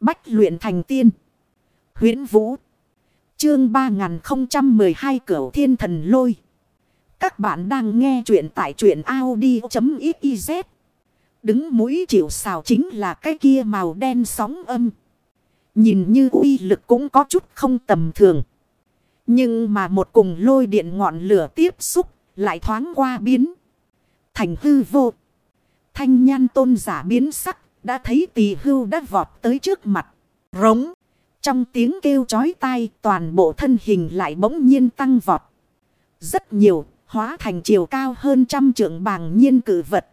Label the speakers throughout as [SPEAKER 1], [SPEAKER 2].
[SPEAKER 1] Bách luyện thành tiên. huyễn Vũ. Chương 3012 Cửu Thiên Thần Lôi. Các bạn đang nghe truyện tại truyện Audi.xyz. Đứng mũi chịu xào chính là cái kia màu đen sóng âm. Nhìn như uy lực cũng có chút không tầm thường. Nhưng mà một cùng lôi điện ngọn lửa tiếp xúc lại thoáng qua biến. Thành hư vô. Thanh nhan tôn giả biến sắc. Đã thấy tỳ hưu đã vọt tới trước mặt. Rống. Trong tiếng kêu chói tai, toàn bộ thân hình lại bỗng nhiên tăng vọt. Rất nhiều, hóa thành chiều cao hơn trăm trượng bàng nhiên cử vật.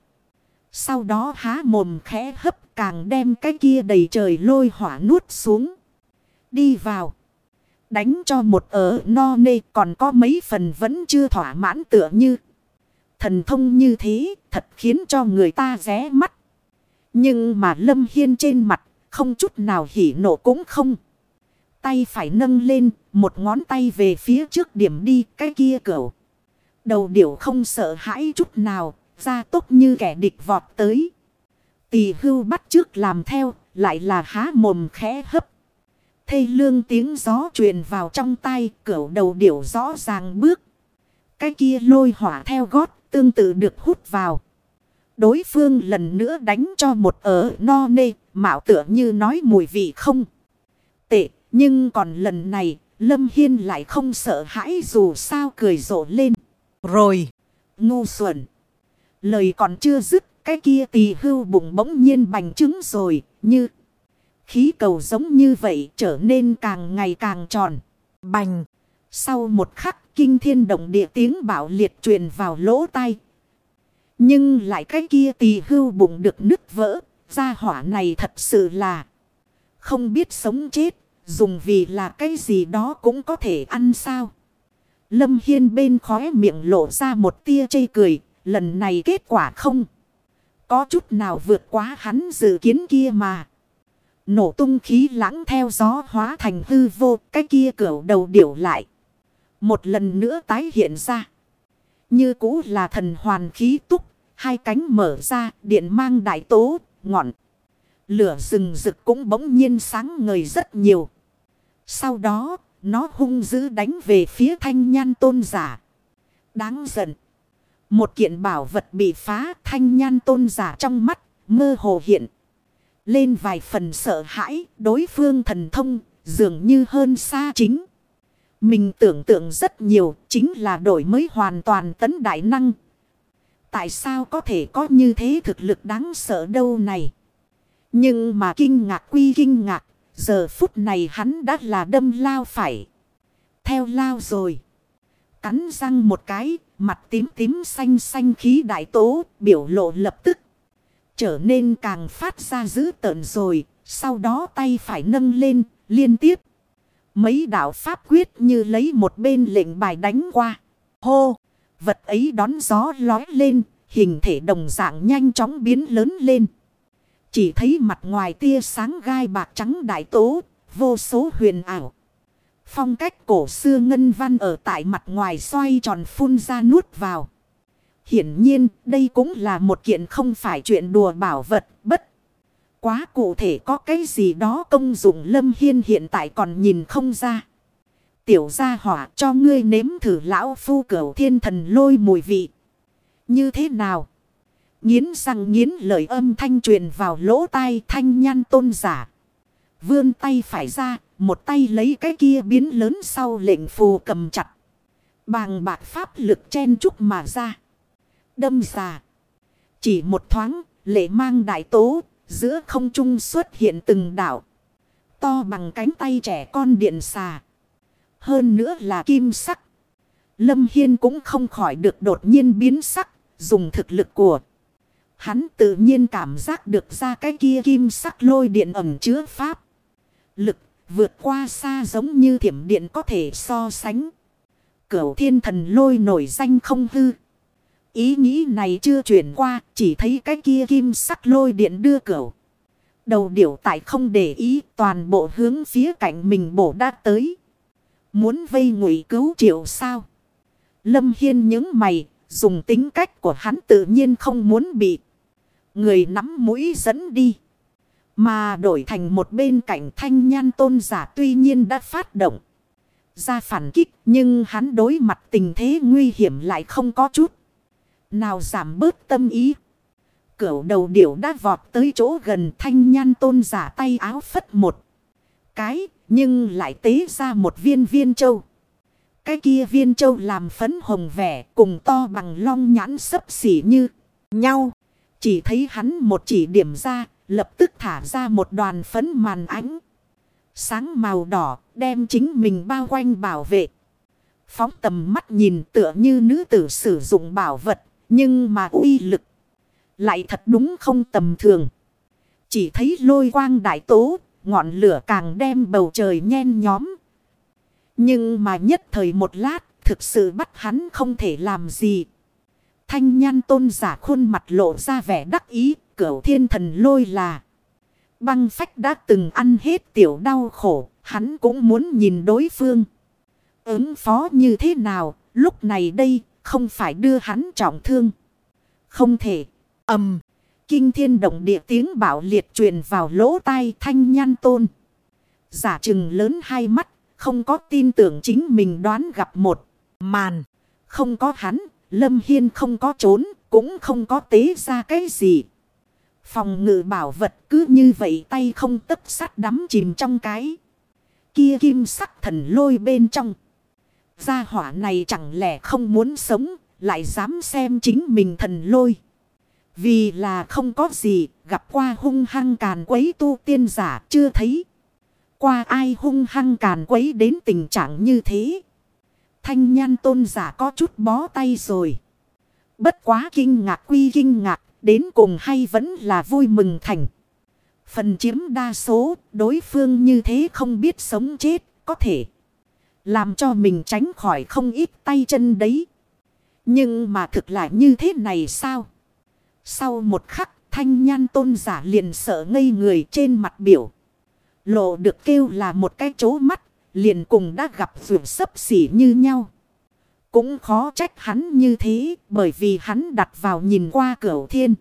[SPEAKER 1] Sau đó há mồm khẽ hấp, càng đem cái kia đầy trời lôi hỏa nuốt xuống. Đi vào. Đánh cho một ở no nê, còn có mấy phần vẫn chưa thỏa mãn tựa như. Thần thông như thế, thật khiến cho người ta ré mắt. Nhưng mà Lâm Hiên trên mặt, không chút nào hỉ nộ cũng không. Tay phải nâng lên, một ngón tay về phía trước điểm đi cái kia cửu. Đầu điểu không sợ hãi chút nào, ra tốt như kẻ địch vọt tới. Tỳ hưu bắt trước làm theo, lại là há mồm khẽ hấp. Thây lương tiếng gió truyền vào trong tay cửu đầu điểu rõ ràng bước. Cái kia lôi hỏa theo gót, tương tự được hút vào. Đối phương lần nữa đánh cho một ở no nê, mạo tựa như nói mùi vị không. Tệ, nhưng còn lần này, Lâm Hiên lại không sợ hãi dù sao cười rộ lên. Rồi, ngu xuẩn. Lời còn chưa dứt, cái kia tỳ hưu bụng bỗng nhiên bành trứng rồi, như khí cầu giống như vậy trở nên càng ngày càng tròn. Bành. Sau một khắc kinh thiên động địa tiếng bảo liệt truyền vào lỗ tai. Nhưng lại cái kia tỳ hưu bụng được nứt vỡ. Gia hỏa này thật sự là không biết sống chết. Dùng vì là cái gì đó cũng có thể ăn sao. Lâm Hiên bên khóe miệng lộ ra một tia chây cười. Lần này kết quả không. Có chút nào vượt quá hắn dự kiến kia mà. Nổ tung khí lãng theo gió hóa thành hư vô. Cái kia cửa đầu điểu lại. Một lần nữa tái hiện ra. Như cũ là thần hoàn khí túc. Hai cánh mở ra điện mang đại tố ngọn. Lửa rừng rực cũng bỗng nhiên sáng ngời rất nhiều. Sau đó nó hung dữ đánh về phía thanh nhan tôn giả. Đáng giận. Một kiện bảo vật bị phá thanh nhan tôn giả trong mắt mơ hồ hiện. Lên vài phần sợ hãi đối phương thần thông dường như hơn xa chính. Mình tưởng tượng rất nhiều, chính là đổi mới hoàn toàn tấn đại năng. Tại sao có thể có như thế thực lực đáng sợ đâu này? Nhưng mà kinh ngạc quy kinh ngạc, giờ phút này hắn đã là đâm lao phải. Theo lao rồi. Cắn răng một cái, mặt tím tím xanh xanh khí đại tố, biểu lộ lập tức. Trở nên càng phát ra dữ tợn rồi, sau đó tay phải nâng lên, liên tiếp. Mấy đạo pháp quyết như lấy một bên lệnh bài đánh qua. Hô! Vật ấy đón gió lói lên. Hình thể đồng dạng nhanh chóng biến lớn lên. Chỉ thấy mặt ngoài tia sáng gai bạc trắng đại tố. Vô số huyền ảo. Phong cách cổ xưa ngân văn ở tại mặt ngoài xoay tròn phun ra nuốt vào. Hiển nhiên, đây cũng là một kiện không phải chuyện đùa bảo vật, bất quá cụ thể có cái gì đó công dụng lâm hiên hiện tại còn nhìn không ra. Tiểu gia hỏa cho ngươi nếm thử lão phu cửu thiên thần lôi mùi vị. Như thế nào? Nghiến răng nghiến lời âm thanh truyền vào lỗ tai thanh nhan tôn giả. Vươn tay phải ra, một tay lấy cái kia biến lớn sau lệnh phù cầm chặt. Bàng bạc pháp lực chen chúc mà ra. Đâm xà Chỉ một thoáng, lệ mang đại tố, Giữa không trung xuất hiện từng đảo. To bằng cánh tay trẻ con điện xà. Hơn nữa là kim sắc. Lâm Hiên cũng không khỏi được đột nhiên biến sắc. Dùng thực lực của. Hắn tự nhiên cảm giác được ra cái kia kim sắc lôi điện ẩm chứa pháp. Lực vượt qua xa giống như thiểm điện có thể so sánh. Cửu thiên thần lôi nổi danh không hư. Ý nghĩ này chưa chuyển qua, chỉ thấy cái kia kim sắc lôi điện đưa cửu. Đầu điểu tại không để ý, toàn bộ hướng phía cạnh mình bổ đã tới. Muốn vây ngụy cứu triệu sao? Lâm Hiên những mày, dùng tính cách của hắn tự nhiên không muốn bị. Người nắm mũi dẫn đi. Mà đổi thành một bên cạnh thanh nhan tôn giả tuy nhiên đã phát động. Ra phản kích nhưng hắn đối mặt tình thế nguy hiểm lại không có chút. Nào giảm bớt tâm ý. Cửu đầu điểu đã vọt tới chỗ gần thanh nhan tôn giả tay áo phất một cái. Nhưng lại tế ra một viên viên châu. Cái kia viên châu làm phấn hồng vẻ cùng to bằng long nhãn sấp xỉ như nhau. Chỉ thấy hắn một chỉ điểm ra, lập tức thả ra một đoàn phấn màn ánh. Sáng màu đỏ, đem chính mình bao quanh bảo vệ. Phóng tầm mắt nhìn tựa như nữ tử sử dụng bảo vật, nhưng mà uy lực. Lại thật đúng không tầm thường. Chỉ thấy lôi quang đại tố, ngọn lửa càng đem bầu trời nhen nhóm. Nhưng mà nhất thời một lát, thực sự bắt hắn không thể làm gì. Thanh nhan tôn giả khuôn mặt lộ ra vẻ đắc ý, cửu thiên thần lôi là. Băng phách đã từng ăn hết tiểu đau khổ, hắn cũng muốn nhìn đối phương. Ứng phó như thế nào, lúc này đây, không phải đưa hắn trọng thương. Không thể, ầm, kinh thiên động địa tiếng bảo liệt truyền vào lỗ tai thanh nhan tôn. Giả trừng lớn hai mắt, không có tin tưởng chính mình đoán gặp một màn. Không có hắn, Lâm Hiên không có trốn, cũng không có tế ra cái gì. Phòng ngự bảo vật cứ như vậy tay không tấp sắt đắm chìm trong cái. Kia kim sắc thần lôi bên trong. Gia hỏa này chẳng lẽ không muốn sống, lại dám xem chính mình thần lôi. Vì là không có gì, gặp qua hung hăng càn quấy tu tiên giả chưa thấy. Qua ai hung hăng càn quấy đến tình trạng như thế. Thanh nhan tôn giả có chút bó tay rồi. Bất quá kinh ngạc quy kinh ngạc, đến cùng hay vẫn là vui mừng thành. Phần chiếm đa số, đối phương như thế không biết sống chết, có thể làm cho mình tránh khỏi không ít tay chân đấy. Nhưng mà thực lại như thế này sao? Sau một khắc, thanh nhan tôn giả liền sợ ngây người trên mặt biểu. Lộ được kêu là một cái chố mắt, liền cùng đã gặp vượt sấp xỉ như nhau. Cũng khó trách hắn như thế, bởi vì hắn đặt vào nhìn qua cửa thiên.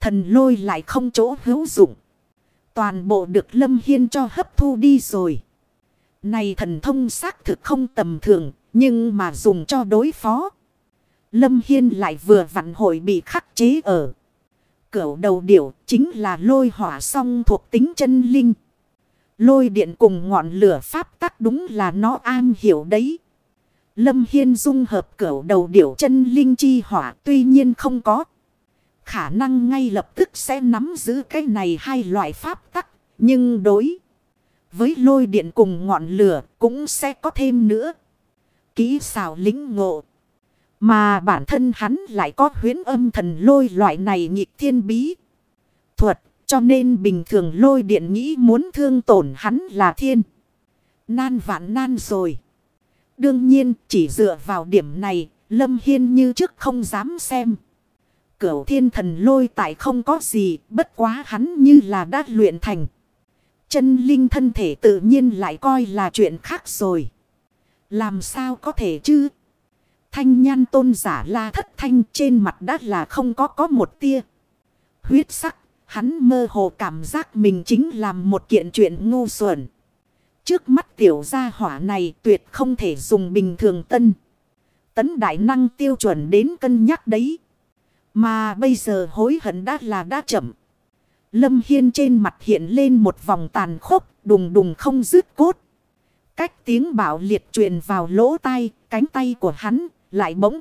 [SPEAKER 1] Thần lôi lại không chỗ hữu dụng. Toàn bộ được Lâm Hiên cho hấp thu đi rồi. Này thần thông xác thực không tầm thường, nhưng mà dùng cho đối phó. Lâm Hiên lại vừa vặn hội bị khắc chế ở. Cửu đầu điểu chính là lôi hỏa song thuộc tính chân linh. Lôi điện cùng ngọn lửa pháp tắc đúng là nó an hiểu đấy. Lâm Hiên dung hợp cửu đầu điểu chân linh chi hỏa tuy nhiên không có. Khả năng ngay lập tức sẽ nắm giữ cái này hai loại pháp tắc. Nhưng đối với lôi điện cùng ngọn lửa cũng sẽ có thêm nữa. Kỹ xảo lính ngộ. Mà bản thân hắn lại có huyến âm thần lôi loại này nhịp thiên bí. Thuật, cho nên bình thường lôi điện nghĩ muốn thương tổn hắn là thiên. Nan vạn nan rồi. Đương nhiên, chỉ dựa vào điểm này, Lâm Hiên như trước không dám xem. Cửu thiên thần lôi tại không có gì, bất quá hắn như là đã luyện thành. Chân linh thân thể tự nhiên lại coi là chuyện khác rồi. Làm sao có thể chứ? Thanh nhan tôn giả la thất thanh trên mặt đất là không có có một tia. Huyết sắc, hắn mơ hồ cảm giác mình chính làm một kiện chuyện ngu xuẩn. Trước mắt tiểu gia hỏa này tuyệt không thể dùng bình thường tân. Tấn đại năng tiêu chuẩn đến cân nhắc đấy. Mà bây giờ hối hận đã là đã chậm. Lâm Hiên trên mặt hiện lên một vòng tàn khốc, đùng đùng không dứt cốt. Cách tiếng bảo liệt truyền vào lỗ tai, cánh tay của hắn lại bỗng.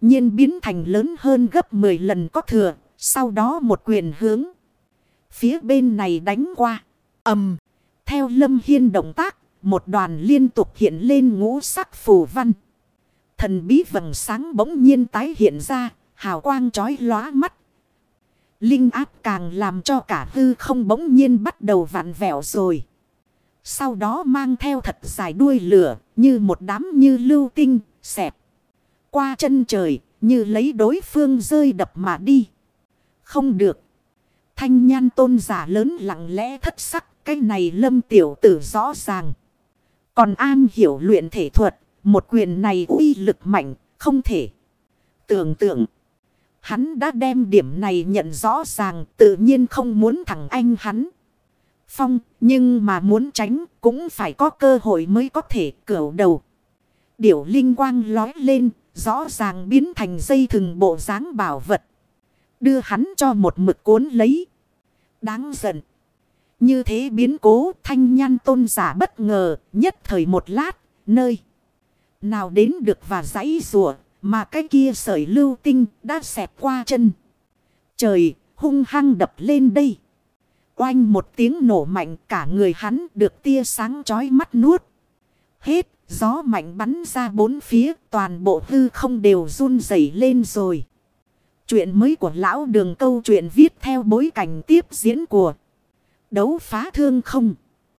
[SPEAKER 1] nhiên biến thành lớn hơn gấp 10 lần có thừa, sau đó một quyền hướng. Phía bên này đánh qua, ầm, theo Lâm Hiên động tác, một đoàn liên tục hiện lên ngũ sắc phù văn. Thần bí vầng sáng bỗng nhiên tái hiện ra, hào quang chói lóa mắt. Linh áp càng làm cho cả hư không bỗng nhiên bắt đầu vặn vẹo rồi. Sau đó mang theo thật dài đuôi lửa như một đám như lưu tinh xẹp. Qua chân trời, như lấy đối phương rơi đập mà đi. Không được. Thanh nhan tôn giả lớn lặng lẽ thất sắc. Cái này lâm tiểu tử rõ ràng. Còn an hiểu luyện thể thuật. Một quyền này uy lực mạnh. Không thể. Tưởng tượng. Hắn đã đem điểm này nhận rõ ràng, tự nhiên không muốn thằng anh hắn. Phong, nhưng mà muốn tránh cũng phải có cơ hội mới có thể cửu đầu. Điểu linh quang lói lên rõ ràng biến thành dây thừng bộ dáng bảo vật. Đưa hắn cho một mực cuốn lấy. Đáng giận. Như thế biến cố, thanh nhan tôn giả bất ngờ, nhất thời một lát, nơi. Nào đến được và giấy rùa, mà cái kia sợi lưu tinh đã xẹp qua chân. Trời, hung hăng đập lên đây. Oanh một tiếng nổ mạnh, cả người hắn được tia sáng chói mắt nuốt. Hết gió mạnh bắn ra bốn phía, toàn bộ hư không đều run rẩy lên rồi. Chuyện mới của lão đường câu chuyện viết theo bối cảnh tiếp diễn của đấu phá thương không.